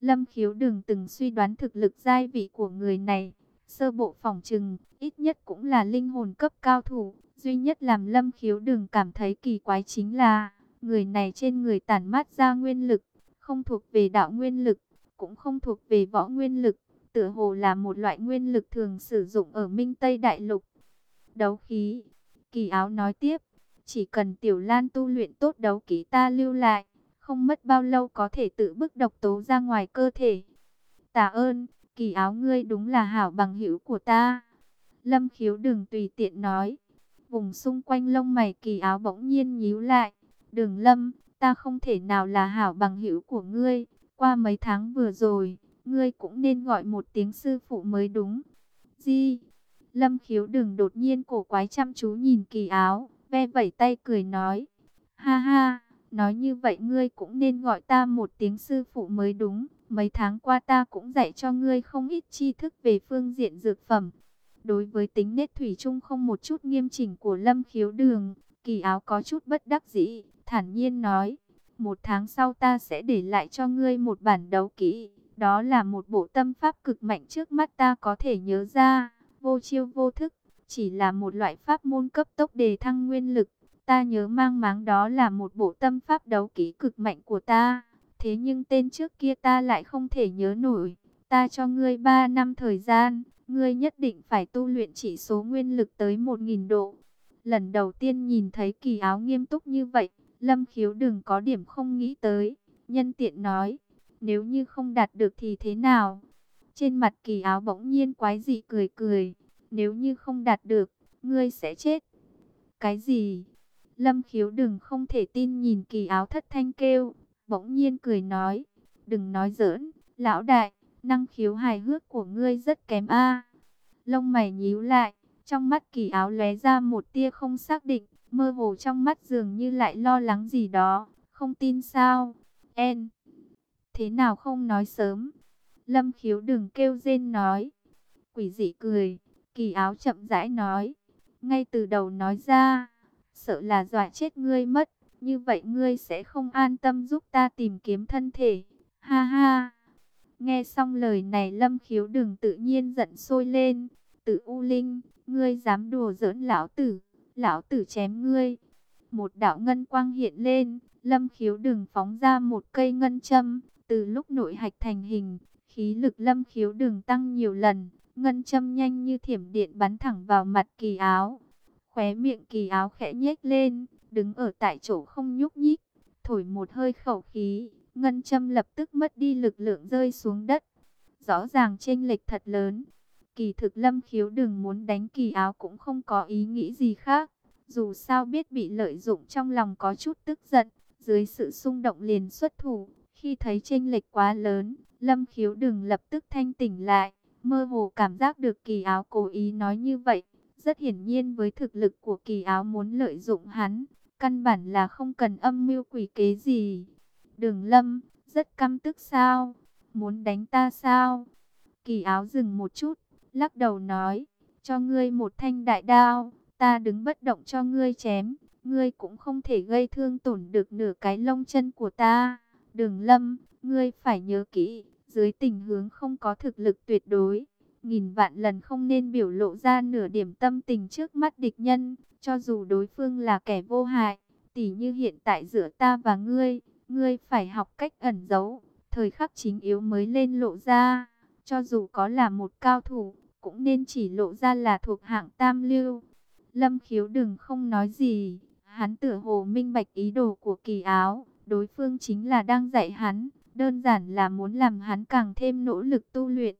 Speaker 1: Lâm Khiếu Đường từng suy đoán thực lực giai vị của người này. Sơ bộ phòng trừng, ít nhất cũng là linh hồn cấp cao thủ. Duy nhất làm Lâm Khiếu Đường cảm thấy kỳ quái chính là, người này trên người tản mát ra nguyên lực, không thuộc về đạo nguyên lực, cũng không thuộc về võ nguyên lực tựa hồ là một loại nguyên lực thường sử dụng ở Minh Tây Đại Lục. đấu khí. Kỳ áo nói tiếp, chỉ cần Tiểu Lan tu luyện tốt đấu khí ta lưu lại, không mất bao lâu có thể tự bức độc tố ra ngoài cơ thể. Tạ ơn, kỳ áo ngươi đúng là hảo bằng hữu của ta. Lâm khiếu đừng tùy tiện nói. Vùng xung quanh lông mày kỳ áo bỗng nhiên nhíu lại. Đường lâm, ta không thể nào là hảo bằng hữu của ngươi. Qua mấy tháng vừa rồi, ngươi cũng nên gọi một tiếng sư phụ mới đúng. Di, lâm khiếu đừng đột nhiên cổ quái chăm chú nhìn kỳ áo, ve vẩy tay cười nói. Ha ha, nói như vậy ngươi cũng nên gọi ta một tiếng sư phụ mới đúng. Mấy tháng qua ta cũng dạy cho ngươi không ít tri thức về phương diện dược phẩm. Đối với tính nết thủy chung không một chút nghiêm chỉnh của lâm khiếu đường, kỳ áo có chút bất đắc dĩ, thản nhiên nói. Một tháng sau ta sẽ để lại cho ngươi một bản đấu kỹ. Đó là một bộ tâm pháp cực mạnh trước mắt ta có thể nhớ ra, vô chiêu vô thức, chỉ là một loại pháp môn cấp tốc đề thăng nguyên lực. Ta nhớ mang máng đó là một bộ tâm pháp đấu kỹ cực mạnh của ta. Thế nhưng tên trước kia ta lại không thể nhớ nổi. Ta cho ngươi 3 năm thời gian, ngươi nhất định phải tu luyện chỉ số nguyên lực tới 1.000 độ. Lần đầu tiên nhìn thấy kỳ áo nghiêm túc như vậy, Lâm khiếu đừng có điểm không nghĩ tới. Nhân tiện nói, nếu như không đạt được thì thế nào? Trên mặt kỳ áo bỗng nhiên quái dị cười cười. Nếu như không đạt được, ngươi sẽ chết. Cái gì? Lâm khiếu đừng không thể tin nhìn kỳ áo thất thanh kêu. Bỗng nhiên cười nói. Đừng nói giỡn, lão đại, năng khiếu hài hước của ngươi rất kém a. Lông mày nhíu lại, trong mắt kỳ áo lóe ra một tia không xác định, mơ hồ trong mắt dường như lại lo lắng gì đó, không tin sao? En, thế nào không nói sớm? Lâm khiếu đừng kêu rên nói. Quỷ dị cười, kỳ áo chậm rãi nói. Ngay từ đầu nói ra, sợ là dọa chết ngươi mất. Như vậy ngươi sẽ không an tâm giúp ta tìm kiếm thân thể. Ha ha. Nghe xong lời này lâm khiếu đừng tự nhiên giận sôi lên. Tự U Linh, ngươi dám đùa giỡn lão tử. Lão tử chém ngươi. Một đạo ngân quang hiện lên. Lâm khiếu đừng phóng ra một cây ngân châm. Từ lúc nội hạch thành hình, khí lực lâm khiếu đường tăng nhiều lần. Ngân châm nhanh như thiểm điện bắn thẳng vào mặt kỳ áo. Khóe miệng kỳ áo khẽ nhếch lên, đứng ở tại chỗ không nhúc nhích, thổi một hơi khẩu khí, ngân châm lập tức mất đi lực lượng rơi xuống đất. Rõ ràng chênh lệch thật lớn. Kỳ thực lâm khiếu đừng muốn đánh kỳ áo cũng không có ý nghĩ gì khác. Dù sao biết bị lợi dụng trong lòng có chút tức giận, dưới sự xung động liền xuất thủ. Khi thấy chênh lệch quá lớn, lâm khiếu đừng lập tức thanh tỉnh lại, mơ hồ cảm giác được kỳ áo cố ý nói như vậy. Rất hiển nhiên với thực lực của kỳ áo muốn lợi dụng hắn, Căn bản là không cần âm mưu quỷ kế gì. Đường lâm, rất căm tức sao? Muốn đánh ta sao? Kỳ áo dừng một chút, lắc đầu nói, cho ngươi một thanh đại đao, ta đứng bất động cho ngươi chém, ngươi cũng không thể gây thương tổn được nửa cái lông chân của ta. Đường lâm, ngươi phải nhớ kỹ, dưới tình huống không có thực lực tuyệt đối, nghìn vạn lần không nên biểu lộ ra nửa điểm tâm tình trước mắt địch nhân, cho dù đối phương là kẻ vô hại, tỉ như hiện tại giữa ta và ngươi, ngươi phải học cách ẩn giấu, thời khắc chính yếu mới lên lộ ra, cho dù có là một cao thủ, cũng nên chỉ lộ ra là thuộc hạng tam lưu. Lâm khiếu đừng không nói gì, hắn tựa hồ minh bạch ý đồ của kỳ áo, đối phương chính là đang dạy hắn, đơn giản là muốn làm hắn càng thêm nỗ lực tu luyện.